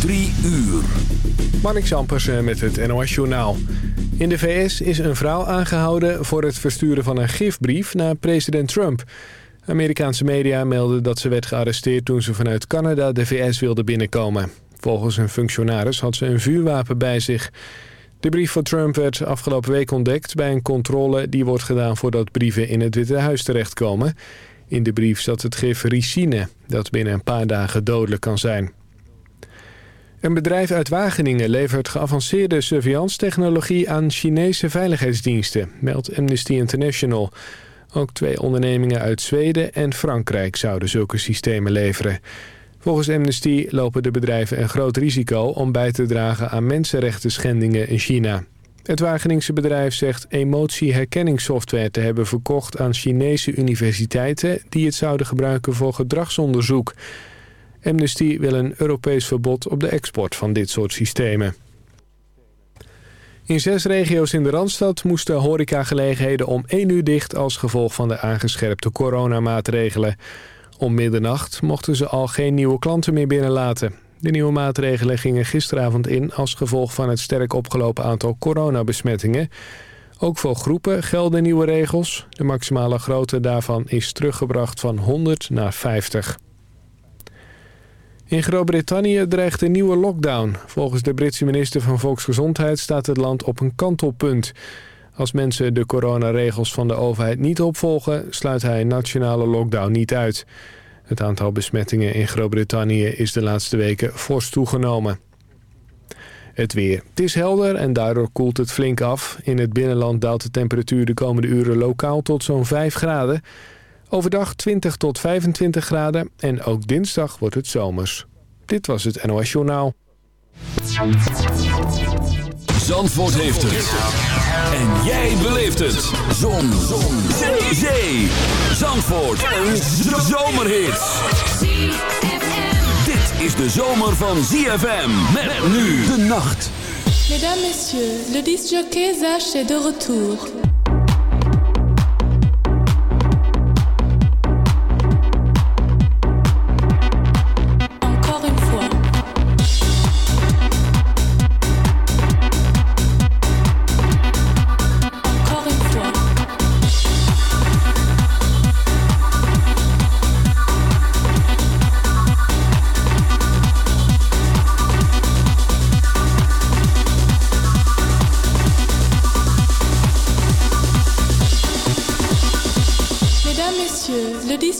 Drie uur. Marnik Zampersen met het NOS Journaal. In de VS is een vrouw aangehouden voor het versturen van een gifbrief naar president Trump. Amerikaanse media melden dat ze werd gearresteerd toen ze vanuit Canada de VS wilde binnenkomen. Volgens een functionaris had ze een vuurwapen bij zich. De brief van Trump werd afgelopen week ontdekt bij een controle die wordt gedaan voordat brieven in het Witte Huis terechtkomen. In de brief zat het gif ricine, dat binnen een paar dagen dodelijk kan zijn. Een bedrijf uit Wageningen levert geavanceerde surveillance-technologie aan Chinese veiligheidsdiensten, meldt Amnesty International. Ook twee ondernemingen uit Zweden en Frankrijk zouden zulke systemen leveren. Volgens Amnesty lopen de bedrijven een groot risico om bij te dragen aan mensenrechten schendingen in China. Het Wageningse bedrijf zegt emotieherkenningssoftware te hebben verkocht aan Chinese universiteiten die het zouden gebruiken voor gedragsonderzoek. Amnesty wil een Europees verbod op de export van dit soort systemen. In zes regio's in de Randstad moesten horecagelegenheden om 1 uur dicht als gevolg van de aangescherpte coronamaatregelen. Om middernacht mochten ze al geen nieuwe klanten meer binnenlaten. De nieuwe maatregelen gingen gisteravond in als gevolg van het sterk opgelopen aantal coronabesmettingen. Ook voor groepen gelden nieuwe regels. De maximale grootte daarvan is teruggebracht van 100 naar 50. In Groot-Brittannië dreigt een nieuwe lockdown. Volgens de Britse minister van Volksgezondheid staat het land op een kantelpunt. Als mensen de coronaregels van de overheid niet opvolgen... sluit hij een nationale lockdown niet uit. Het aantal besmettingen in Groot-Brittannië is de laatste weken fors toegenomen. Het weer. Het is helder en daardoor koelt het flink af. In het binnenland daalt de temperatuur de komende uren lokaal tot zo'n 5 graden. Overdag 20 tot 25 graden en ook dinsdag wordt het zomers. Dit was het NOS Journaal. Zandvoort heeft het. En jij beleeft het. Zon. Zon. Zee. Zee. Zandvoort. Een zomerhit. Dit is de zomer van ZFM. Met nu de nacht. Mesdames, messieurs, le disjockey Zach est de retour.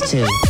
too.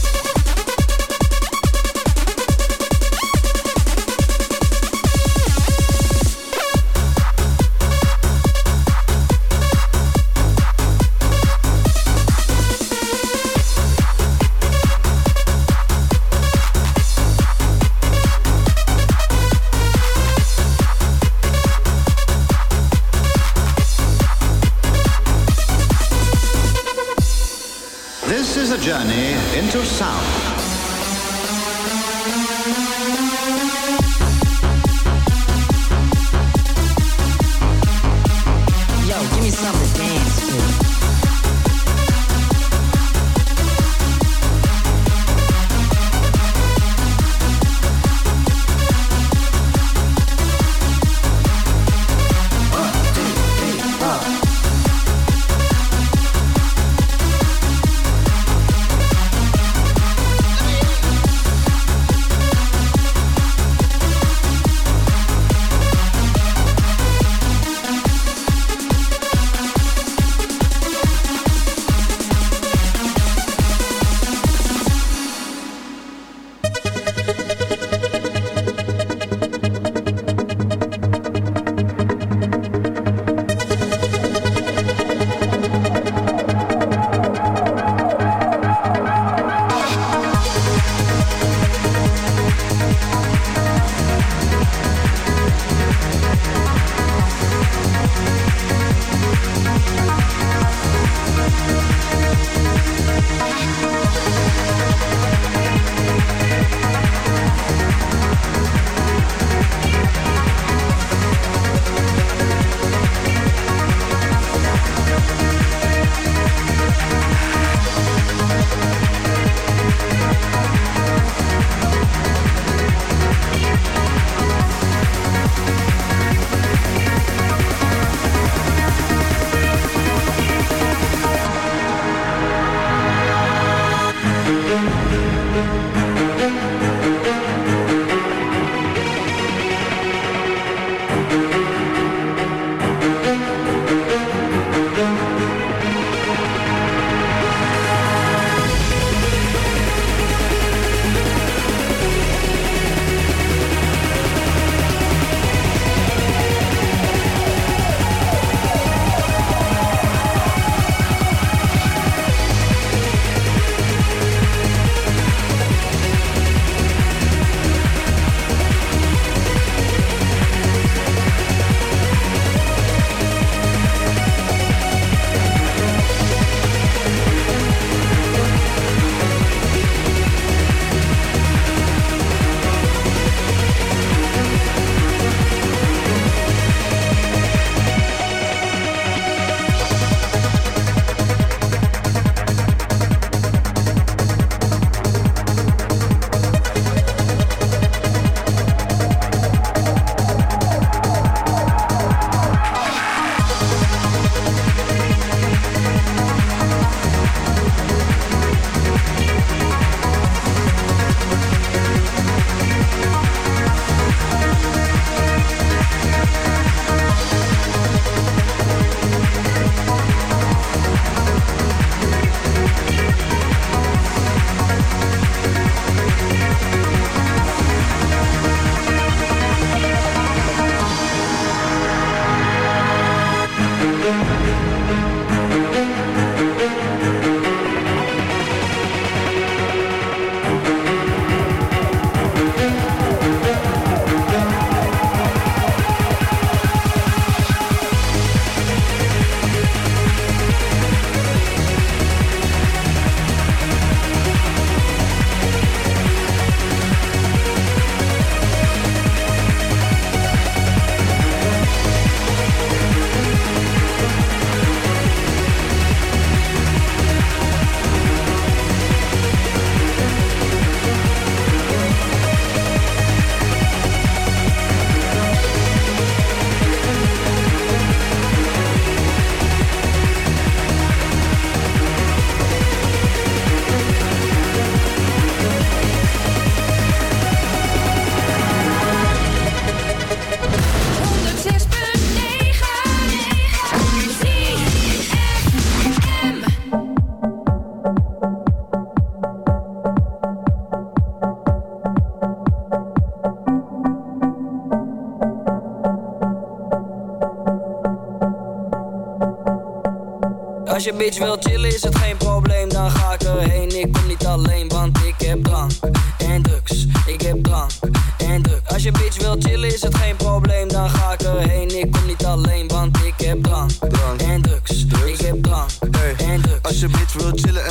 Als je bitch wil chillen is het geen probleem. Dan ga ik erheen, ik kom niet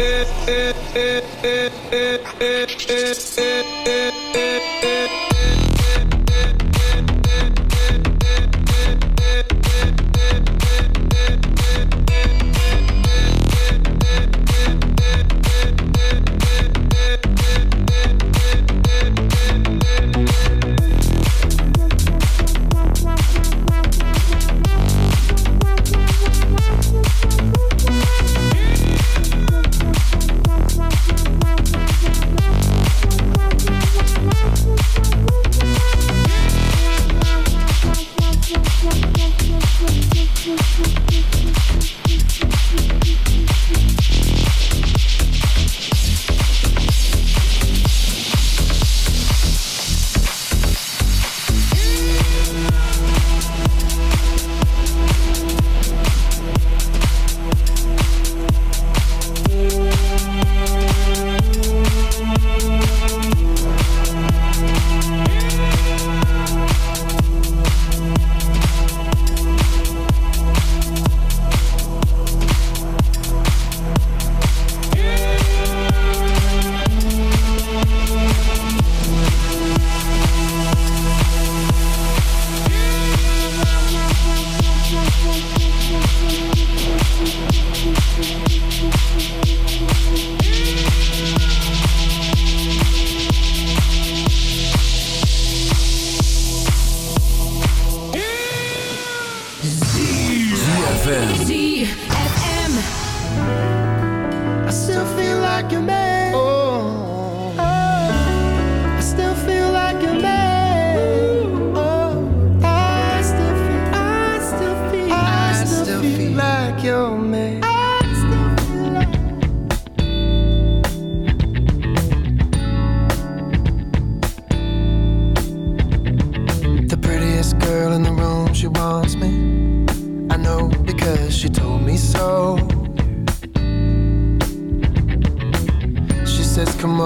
Eh, eh, eh, eh, eh, eh, eh, eh, eh, like you made.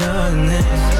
Nothing.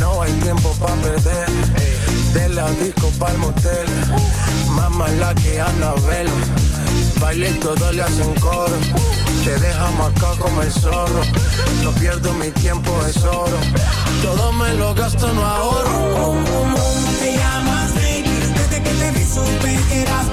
No hay tiempo para perder. De la disco pa'l motel. Mamá la que anda a ver. Baile y todo le hacen coro. Te deja marcado como el zorro. No pierdo mi tiempo, es oro. Todo me lo gasto, no ahorro. ¿Cómo te llamas, baby? Desde que te vi supe que eras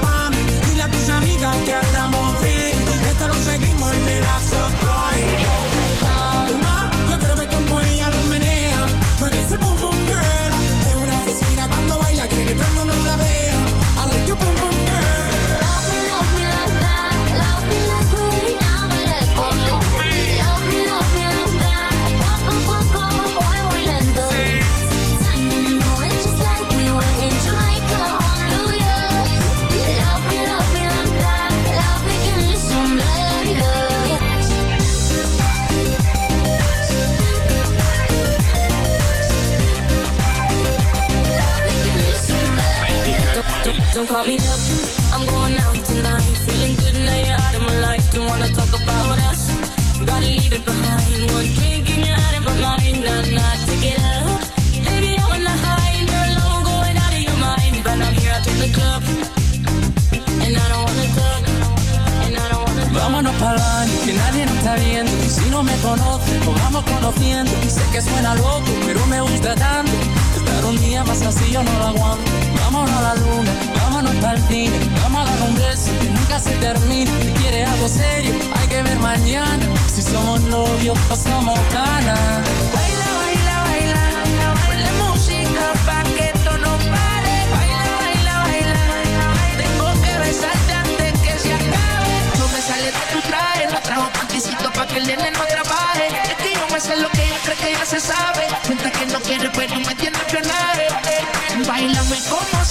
Don't, call me up. I'm going out tonight. Feeling good now you're out of my life. Don't wanna talk about us. Gotta leave it behind. One drink in your head and my mind. Nah, nah, take it out. Baby, I'm on the high. You're alone, going out of your mind. But I'm here out in the club. And I don't wanna talk. And I don't wanna talk. Vámonos baño, que nadie nos está viendo. Y si no me conoce, nos vamos conociendo. Y sé que suena loco, pero me gusta tanto. Un día más así yo no lo aguanto. Vámonos a la luna, vámonos para cine. Vamos a dar un beso que nunca se termine. Si quieres algo serio, hay que ver mañana. Si somos novios o somos canas.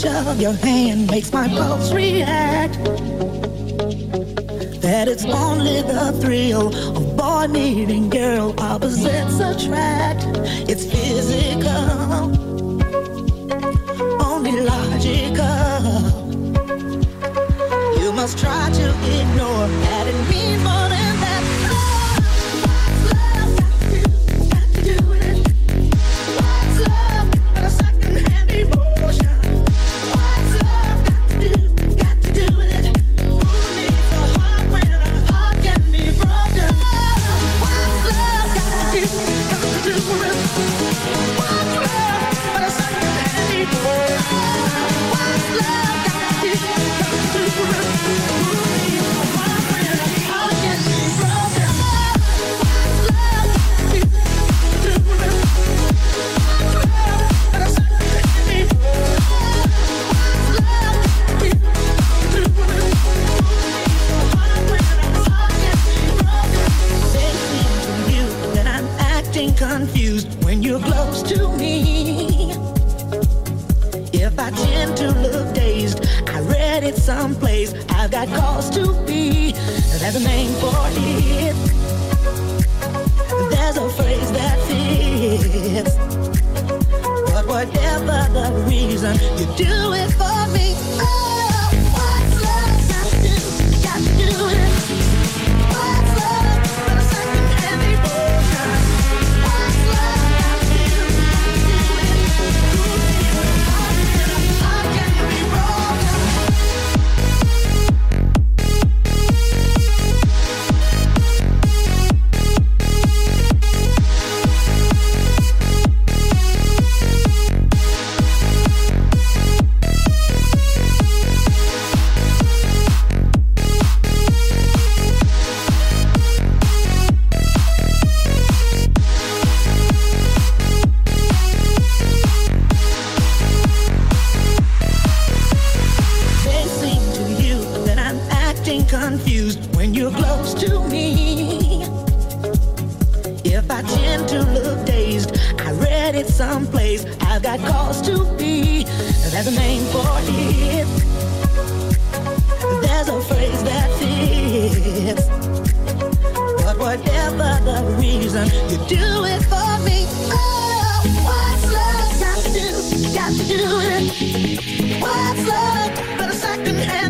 touch of your hand makes my pulse react. That it's only the thrill of boy meeting girl, opposites attract. headed someplace. I've got cause to be. There's a name for it. There's a phrase that fits. But whatever the reason, you do it for me. Oh, what's love got to do? Got to do it. What's love but a second hand?